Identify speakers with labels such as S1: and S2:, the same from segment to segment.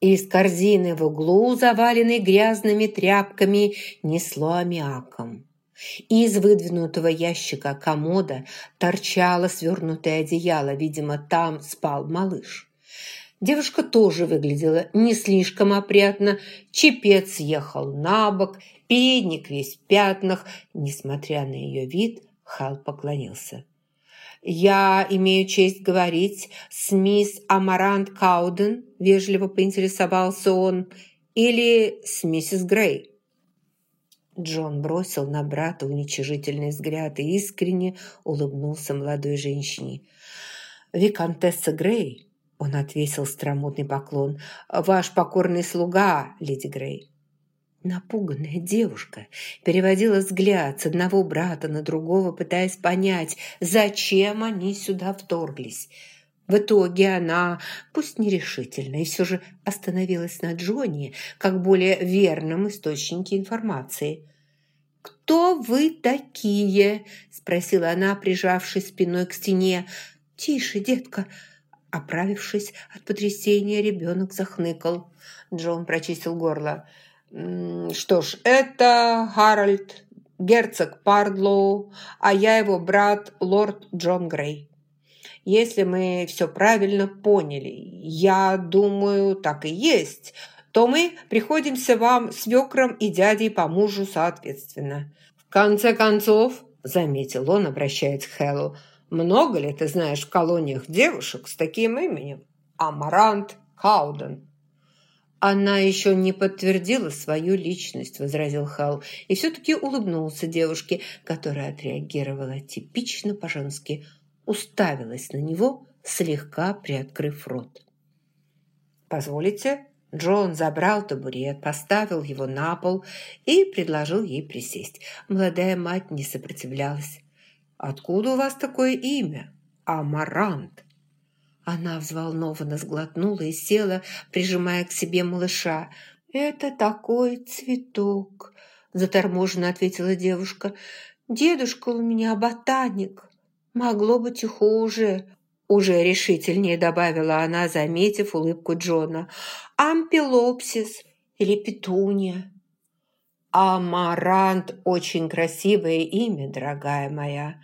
S1: Из корзины в углу, заваленной грязными тряпками, несло аммиаком. Из выдвинутого ящика комода торчало свернутое одеяло, видимо, там спал малыш. Девушка тоже выглядела не слишком опрятно, чепец ехал на бок, передник весь в пятнах. Несмотря на ее вид, Хал поклонился. «Я имею честь говорить с мисс Амарант Кауден», – вежливо поинтересовался он, – «или с миссис Грей». Джон бросил на брата уничижительный взгляд и искренне улыбнулся молодой женщине. «Викантесса Грей», – он отвесил стромутный поклон, – «ваш покорный слуга, леди Грей». Напуганная девушка переводила взгляд с одного брата на другого, пытаясь понять, зачем они сюда вторглись. В итоге она, пусть нерешительно, и все же остановилась на Джонни как более верном источнике информации. «Кто вы такие?» – спросила она, прижавшись спиной к стене. «Тише, детка!» Оправившись от потрясения, ребенок захныкал. Джон прочистил горло. Что ж, это Харальд, герцог Пардлоу, а я его брат, лорд Джон Грей. Если мы все правильно поняли, я думаю, так и есть, то мы приходимся вам свекром и дядей по мужу соответственно. В конце концов, заметил он, обращаясь к Хэллу, много ли ты знаешь в колониях девушек с таким именем? Амарант Кауден. «Она еще не подтвердила свою личность», – возразил Хал, и все-таки улыбнулся девушке, которая отреагировала типично по-женски, уставилась на него, слегка приоткрыв рот. «Позволите?» Джон забрал табурет, поставил его на пол и предложил ей присесть. Молодая мать не сопротивлялась. «Откуда у вас такое имя?» «Амарант». Она взволнованно сглотнула и села, прижимая к себе малыша. «Это такой цветок», – заторможенно ответила девушка. «Дедушка у меня ботаник. Могло быть и хуже». Уже решительнее добавила она, заметив улыбку Джона. «Ампилопсис или петуния». «Амарант – очень красивое имя, дорогая моя.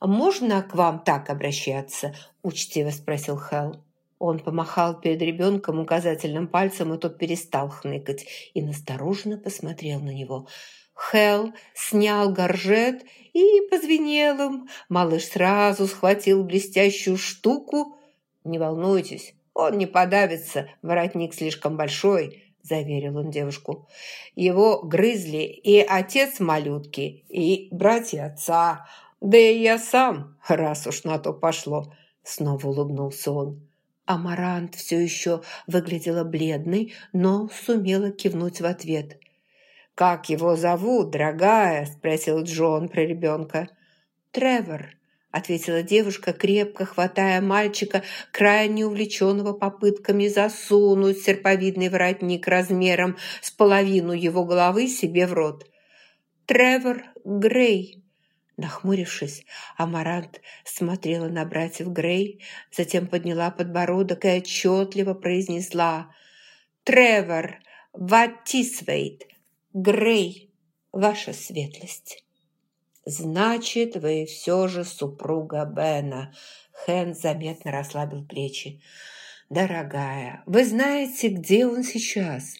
S1: Можно к вам так обращаться?» – учтиво спросил Хелл. Он помахал перед ребенком указательным пальцем, и тот перестал хныкать и настороженно посмотрел на него. Хелл снял горжет и позвенел им. Малыш сразу схватил блестящую штуку. «Не волнуйтесь, он не подавится, воротник слишком большой», – заверил он девушку. «Его грызли и отец малютки, и братья отца, да и я сам, раз уж на то пошло», – снова улыбнулся он. Амарант все еще выглядела бледной, но сумела кивнуть в ответ. «Как его зовут, дорогая?» – спросил Джон про ребенка. «Тревор», – ответила девушка, крепко хватая мальчика, крайне увлеченного попытками засунуть серповидный воротник размером с половину его головы себе в рот. «Тревор Грей», Нахмурившись, Амарант смотрела на братьев Грей, затем подняла подбородок и отчетливо произнесла «Тревор, Ваттисвейт, Грей, ваша светлость». «Значит, вы все же супруга Бена». Хэн заметно расслабил плечи. «Дорогая, вы знаете, где он сейчас?»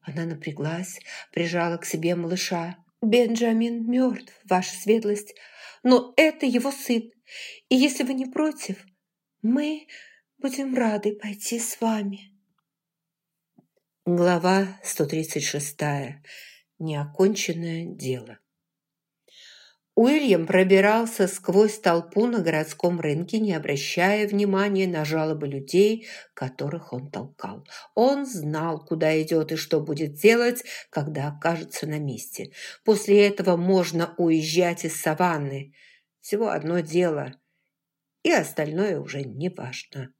S1: Она напряглась, прижала к себе малыша. Бенджамин мертв, ваша светлость, но это его сын. И если вы не против, мы будем рады пойти с вами. Глава 136. Неоконченное дело. Уильям пробирался сквозь толпу на городском рынке, не обращая внимания на жалобы людей, которых он толкал. Он знал, куда идет и что будет делать, когда окажется на месте. После этого можно уезжать из саванны. Всего одно дело, и остальное уже не важно.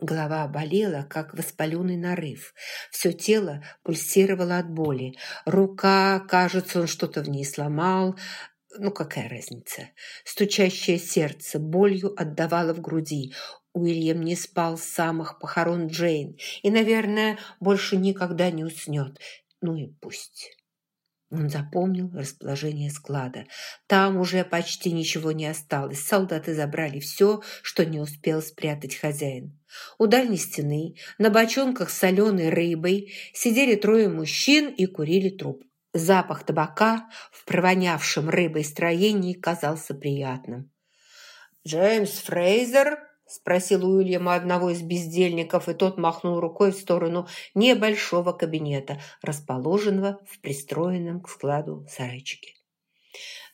S1: Голова болела, как воспаленный нарыв. Все тело пульсировало от боли. Рука, кажется, он что-то в ней сломал. Ну, какая разница? Стучащее сердце болью отдавало в груди. Уильям не спал с самых похорон Джейн и, наверное, больше никогда не уснет. Ну и пусть. Он запомнил расположение склада. Там уже почти ничего не осталось. Солдаты забрали все, что не успел спрятать хозяин. У дальней стены, на бочонках с соленой рыбой, сидели трое мужчин и курили труп. Запах табака в провонявшем рыбой строении казался приятным. «Джеймс Фрейзер?» – спросил Уильяма одного из бездельников, и тот махнул рукой в сторону небольшого кабинета, расположенного в пристроенном к складу сарайчике.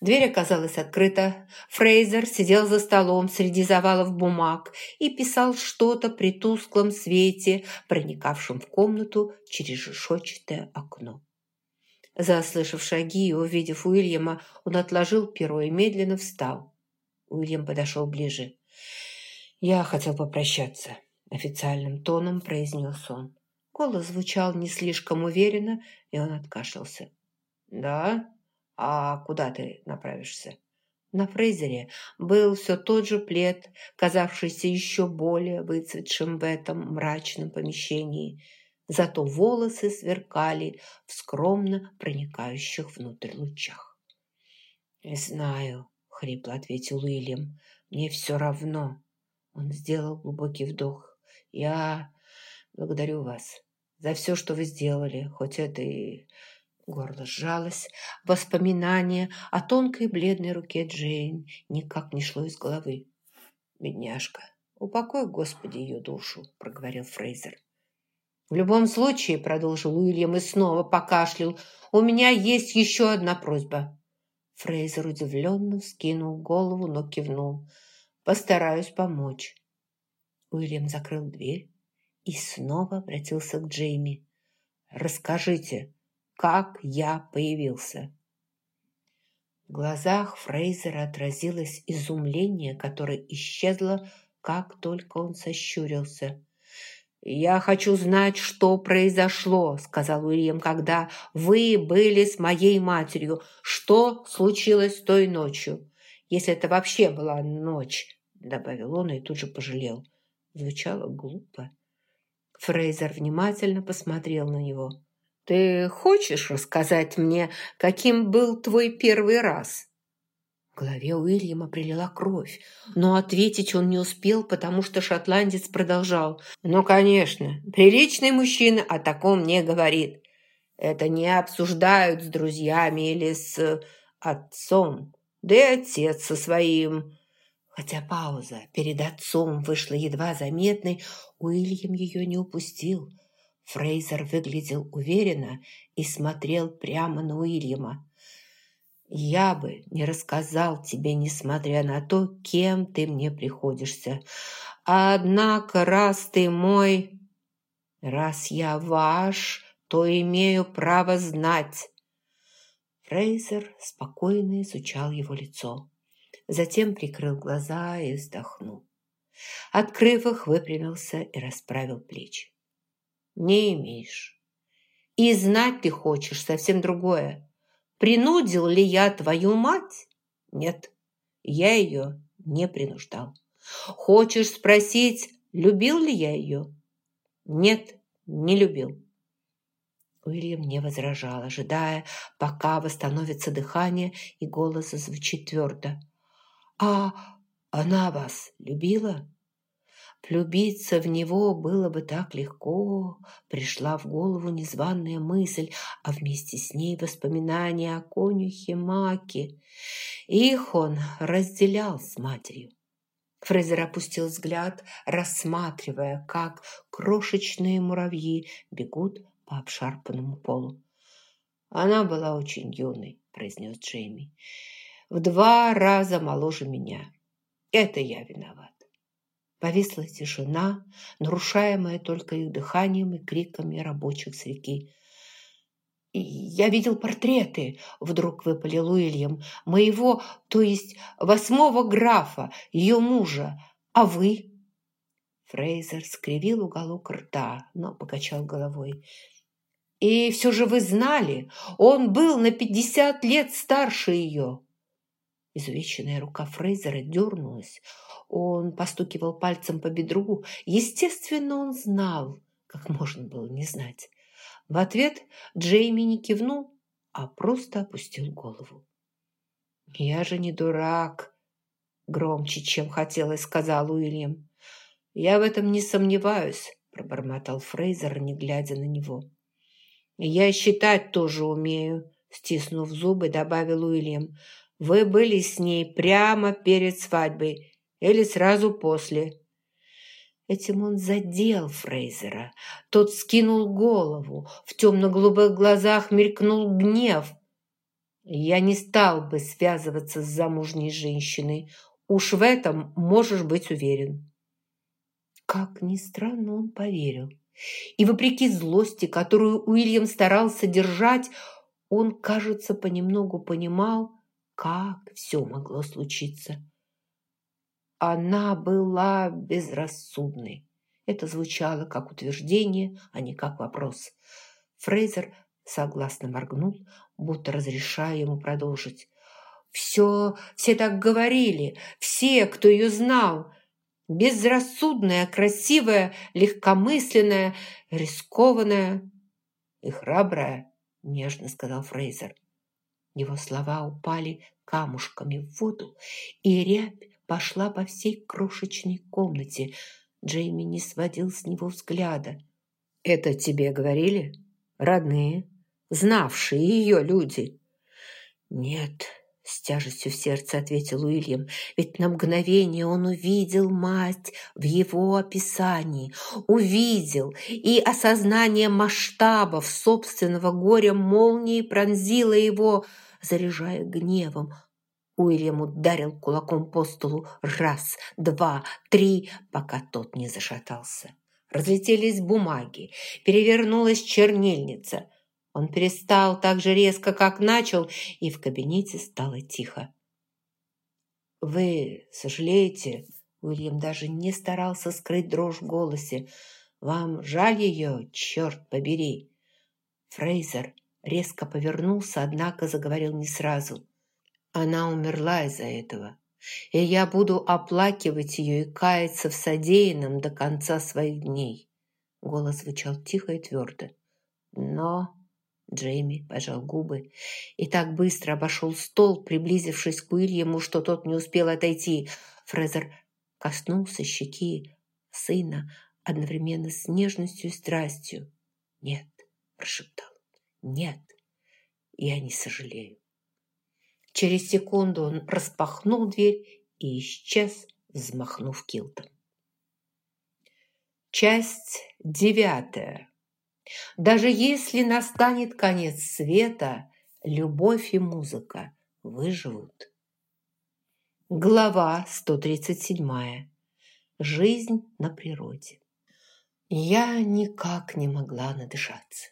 S1: Дверь оказалась открыта. Фрейзер сидел за столом среди завалов бумаг и писал что-то при тусклом свете, проникавшем в комнату через решетчатое окно. Заслышав шаги и увидев Уильяма, он отложил перо и медленно встал. Уильям подошел ближе. «Я хотел попрощаться», – официальным тоном произнес он. Голос звучал не слишком уверенно, и он откашлялся. «Да? А куда ты направишься?» На Фрейзере был все тот же плед, казавшийся еще более выцветшим в этом мрачном помещении. Зато волосы сверкали в скромно проникающих внутрь лучах. «Не знаю», — хрипло ответил Уильям. «Мне все равно». Он сделал глубокий вдох. «Я благодарю вас за все, что вы сделали, хоть это и...» Горло сжалось. Воспоминание о тонкой бледной руке Джейн никак не шло из головы. «Бедняжка, упокой, Господи, ее душу», — проговорил Фрейзер. «В любом случае», — продолжил Уильям и снова покашлял, «у меня есть еще одна просьба». Фрейзер удивленно вскинул голову, но кивнул. «Постараюсь помочь». Уильям закрыл дверь и снова обратился к Джейми. «Расскажите, как я появился?» В глазах Фрейзера отразилось изумление, которое исчезло, как только он сощурился. «Я хочу знать, что произошло», — сказал Уильям, «когда вы были с моей матерью. Что случилось той ночью? Если это вообще была ночь», — добавил он и тут же пожалел. Звучало глупо. Фрейзер внимательно посмотрел на него. «Ты хочешь рассказать мне, каким был твой первый раз?» В голове Уильяма прилила кровь, но ответить он не успел, потому что шотландец продолжал. «Ну, конечно, приличный мужчина о таком не говорит. Это не обсуждают с друзьями или с отцом, да и отец со своим». Хотя пауза перед отцом вышла едва заметной, Уильям ее не упустил. Фрейзер выглядел уверенно и смотрел прямо на Уильяма. Я бы не рассказал тебе, несмотря на то, кем ты мне приходишься. Однако, раз ты мой, раз я ваш, то имею право знать. Фрейзер спокойно изучал его лицо. Затем прикрыл глаза и вздохнул. Открыв их, выпрямился и расправил плечи. «Не имеешь. И знать ты хочешь совсем другое. Принудил ли я твою мать? Нет, я ее не принуждал. Хочешь спросить, любил ли я ее? Нет, не любил. Уильям не возражал, ожидая, пока восстановится дыхание и голос зазвучит твердо. «А она вас любила?» Влюбиться в него было бы так легко. Пришла в голову незваная мысль, а вместе с ней воспоминания о конюхе Маке. Их он разделял с матерью. Фрезер опустил взгляд, рассматривая, как крошечные муравьи бегут по обшарпанному полу. «Она была очень юной», – произнес Джейми. «В два раза моложе меня. Это я виноват». Повисла тишина, нарушаемая только их дыханием и криками рабочих с реки. «Я видел портреты», — вдруг выпалил Уильям, «моего, то есть восьмого графа, ее мужа. А вы?» Фрейзер скривил уголок рта, но покачал головой. «И все же вы знали, он был на пятьдесят лет старше ее». Изувеченная рука Фрейзера дернулась. Он постукивал пальцем по бедру. Естественно, он знал, как можно было не знать. В ответ Джейми не кивнул, а просто опустил голову. «Я же не дурак», – громче, чем хотелось, сказал Уильям. «Я в этом не сомневаюсь», – пробормотал Фрейзер, не глядя на него. «Я считать тоже умею», – стиснув зубы, добавил Уильям. «Вы были с ней прямо перед свадьбой или сразу после?» Этим он задел Фрейзера. Тот скинул голову. В темно-голубых глазах мелькнул гнев. «Я не стал бы связываться с замужней женщиной. Уж в этом можешь быть уверен». Как ни странно, он поверил. И вопреки злости, которую Уильям старался держать, он, кажется, понемногу понимал, как все могло случиться. Она была безрассудной. Это звучало как утверждение, а не как вопрос. Фрейзер согласно моргнул, будто разрешая ему продолжить. «Все, все так говорили, все, кто ее знал. Безрассудная, красивая, легкомысленная, рискованная и храбрая», нежно сказал Фрейзер. Его слова упали камушками в воду, и рябь пошла по всей крошечной комнате. Джейми не сводил с него взгляда. «Это тебе говорили? Родные, знавшие ее люди?» «Нет», — с тяжестью в сердце ответил Уильям, «ведь на мгновение он увидел мать в его описании, увидел, и осознание масштабов собственного горя молнией пронзило его, заряжая гневом. Уильям ударил кулаком по столу раз, два, три, пока тот не зашатался. Разлетелись бумаги, перевернулась чернильница. Он перестал так же резко, как начал, и в кабинете стало тихо. «Вы сожалеете?» Уильям даже не старался скрыть дрожь в голосе. «Вам жаль ее, черт побери!» Фрейзер резко повернулся, однако заговорил не сразу. Она умерла из-за этого, и я буду оплакивать ее и каяться в содеянном до конца своих дней. Голос звучал тихо и твердо. Но Джейми пожал губы и так быстро обошел стол, приблизившись к Уильяму, что тот не успел отойти. Фрезер коснулся щеки сына одновременно с нежностью и страстью. «Нет», – прошептал, – «нет, я не сожалею». Через секунду он распахнул дверь и исчез, взмахнув килтом. Часть девятая. Даже если настанет конец света, любовь и музыка выживут. Глава 137. Жизнь на природе. Я никак не могла надышаться.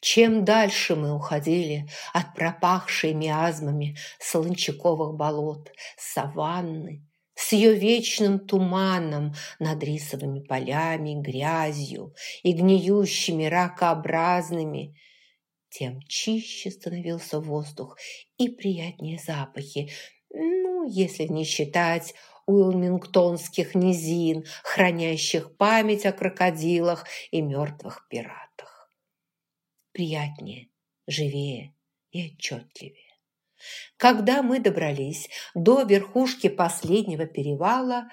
S1: Чем дальше мы уходили от пропахшей миазмами солончаковых болот, саванны, с ее вечным туманом над рисовыми полями, грязью и гниющими ракообразными, тем чище становился воздух и приятнее запахи, ну, если не считать уилмингтонских низин, хранящих память о крокодилах и мертвых пиратах приятнее, живее и отчетливее. Когда мы добрались до верхушки последнего перевала,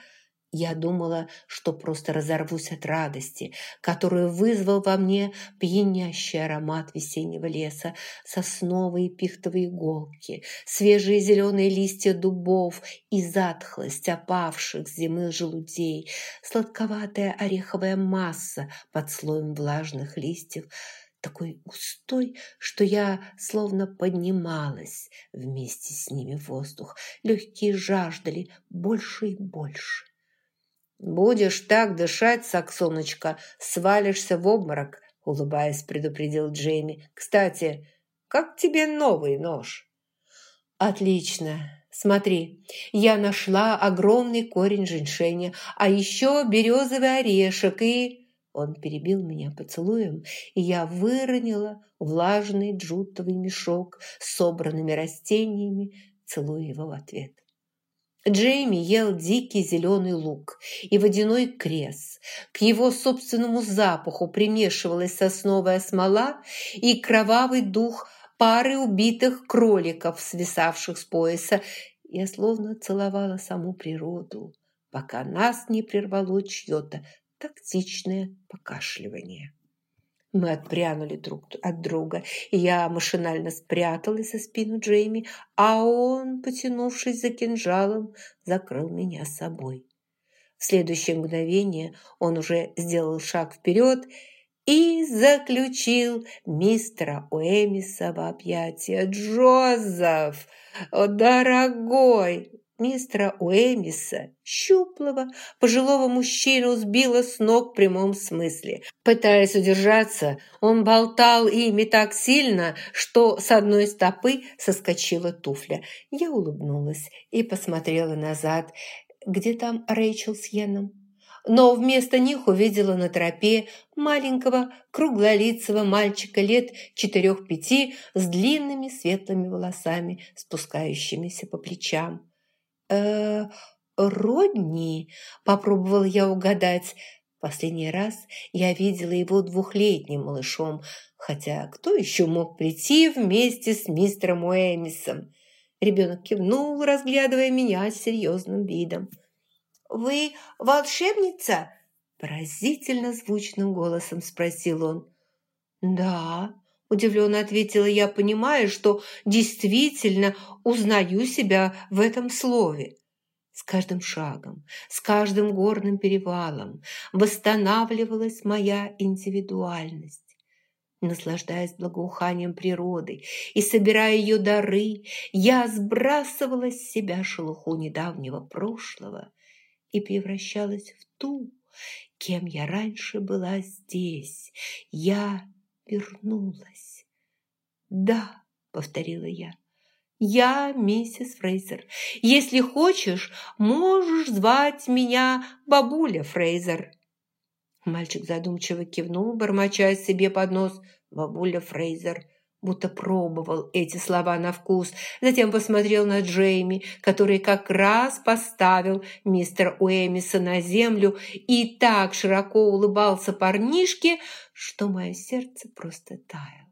S1: я думала, что просто разорвусь от радости, которую вызвал во мне пьянящий аромат весеннего леса, сосновые пихтовые иголки, свежие зеленые листья дубов и затхлость опавших с зимы желудей, сладковатая ореховая масса под слоем влажных листьев – такой густой, что я словно поднималась вместе с ними в воздух. Легкие жаждали больше и больше. «Будешь так дышать, Саксоночка, свалишься в обморок», — улыбаясь, предупредил Джейми. «Кстати, как тебе новый нож?» «Отлично. Смотри, я нашла огромный корень женьшеня, а еще березовый орешек и...» Он перебил меня поцелуем, и я выронила влажный джутовый мешок с собранными растениями, целуя его в ответ. Джейми ел дикий зеленый лук и водяной крес. К его собственному запаху примешивалась сосновая смола и кровавый дух пары убитых кроликов, свисавших с пояса. Я словно целовала саму природу, пока нас не прервало чье-то тактичное покашливание. Мы отпрянули друг от друга, я машинально спряталась за спину Джейми, а он, потянувшись за кинжалом, закрыл меня собой. В следующее мгновение он уже сделал шаг вперед и заключил мистера Уэмиса в объятия. «Джозеф, дорогой, мистера Уэмиса, щуплого, пожилого мужчину, сбила с ног в прямом смысле. Пытаясь удержаться, он болтал ими так сильно, что с одной стопы соскочила туфля. Я улыбнулась и посмотрела назад. Где там Рэйчел с Йеном? но вместо них увидела на тропе маленького круглолицего мальчика лет четырех-пяти с длинными светлыми волосами, спускающимися по плечам э Родни?» – попробовал я угадать. Последний раз я видела его двухлетним малышом, хотя кто еще мог прийти вместе с мистером Уэмисом? Ребенок кивнул, разглядывая меня с серьезным видом. «Вы волшебница?» – поразительно звучным голосом спросил он. «Да», Удивленно ответила я, понимая, что действительно узнаю себя в этом слове. С каждым шагом, с каждым горным перевалом восстанавливалась моя индивидуальность. Наслаждаясь благоуханием природы и собирая ее дары, я сбрасывала с себя шелуху недавнего прошлого и превращалась в ту, кем я раньше была здесь. Я вернулась. «Да», — повторила я, — «я миссис Фрейзер. Если хочешь, можешь звать меня бабуля Фрейзер». Мальчик задумчиво кивнул, бормоча себе под нос «бабуля Фрейзер» будто пробовал эти слова на вкус, затем посмотрел на Джейми, который как раз поставил мистера Уэмиса на землю и так широко улыбался парнишке, что мое сердце просто таяло.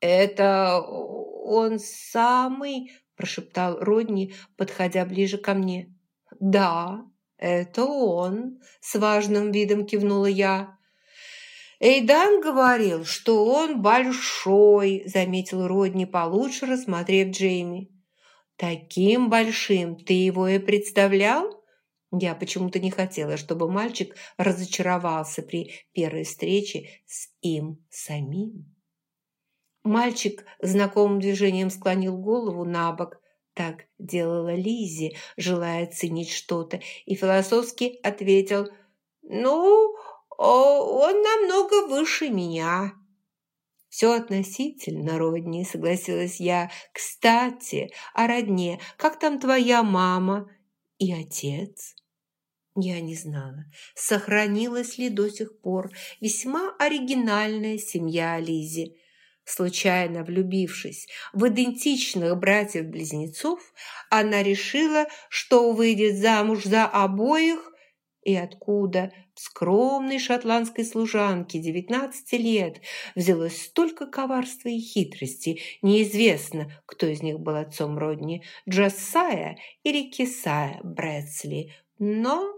S1: «Это он самый?» – прошептал Родни, подходя ближе ко мне. «Да, это он», – с важным видом кивнула я. «Эйдан говорил, что он большой», – заметил Родни, получше рассмотрев Джейми. «Таким большим ты его и представлял?» Я почему-то не хотела, чтобы мальчик разочаровался при первой встрече с им самим. Мальчик знакомым движением склонил голову на бок. Так делала Лизи, желая оценить что-то, и философски ответил «Ну, он намного выше меня». «Все относительно, Родни», — согласилась я. «Кстати, о родне. Как там твоя мама и отец?» Я не знала, сохранилась ли до сих пор весьма оригинальная семья Лизи. Случайно влюбившись в идентичных братьев-близнецов, она решила, что выйдет замуж за обоих и откуда скромной шотландской служанке 19 лет взялось столько коварства и хитрости, неизвестно, кто из них был отцом Родни, Джосая или Кисая Брэдсли, но